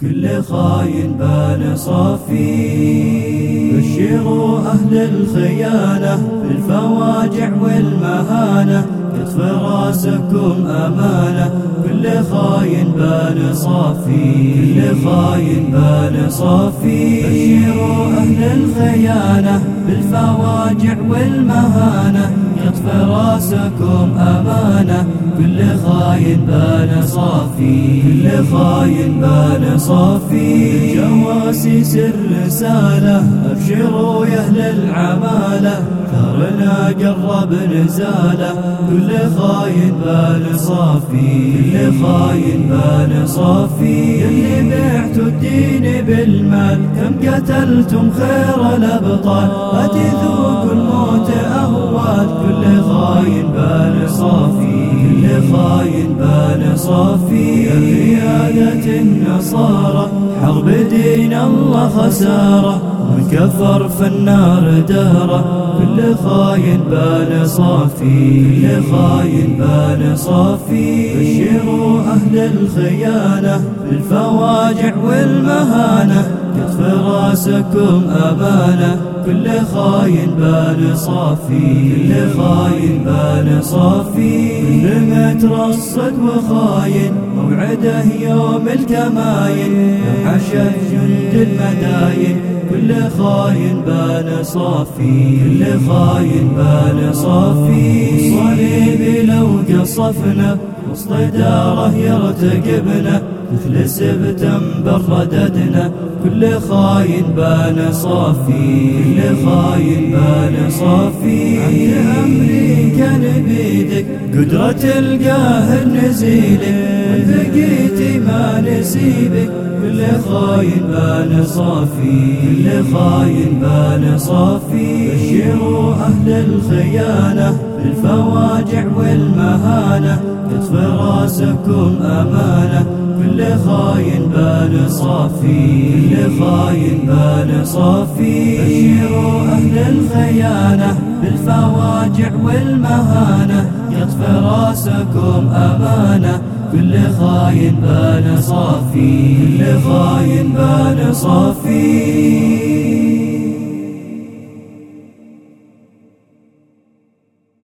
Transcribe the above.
كل خاين بان صافي. بشروا أهل الخيانة بالفواجع والمهانة كتف رأسكم أمانة. كل خاين بان صافي. كل خاين بان صافي. بشروا أهل الخيانة بالفواجع والمهانة. كتف راسكم أمانة. كل خاين بان صافي. كل خاين بان صافي. جواسيس الرسالة أبشروا يا أهل العمالة. ثارنا قرب نزالة. كل خاين بان صافي. كل خاين بان صافي اللي بعتوا الدين بالمال. كم قتلتم خير الأبطال؟ اتذوقوا الموت أهوال. كل خاين بان صافي كل خاين بان صافي. النصارى حرب دين الله خسارة. والكفر في النار دهرة كل خاين بان صافي. كل خاين بان صافي. بشروا أهل الخيانة بالفواجع والمهانة. كتف راسكم أمانة كل خاين بان صافي. كل خاين بان صافي. كل مترصد وخاين موعده يوم الكماين حشد جند المداين كل خاين بان صافي كل خاين بان صافي. صليبي لو قصفنا وسط داره يرتقبنا. مثل سبتمبر رددنا. كل خاين بان صافي كل خاين بان صافي. عند أمريكا نبيدك قدرة القاهر نزيلك وثقيتي ما نسيبك كل خاين بان صافي كل خاين بان صافي بشروا أهل الخيانة بالفواجع والمهانة كتف راسكم أمانة كل خاين بان صافي كل خاين بان صافي الخيانة بالفواجع والمهانة يطفي رأسكم أمانة. كل خاين بان صافي كل خاين بان صافي.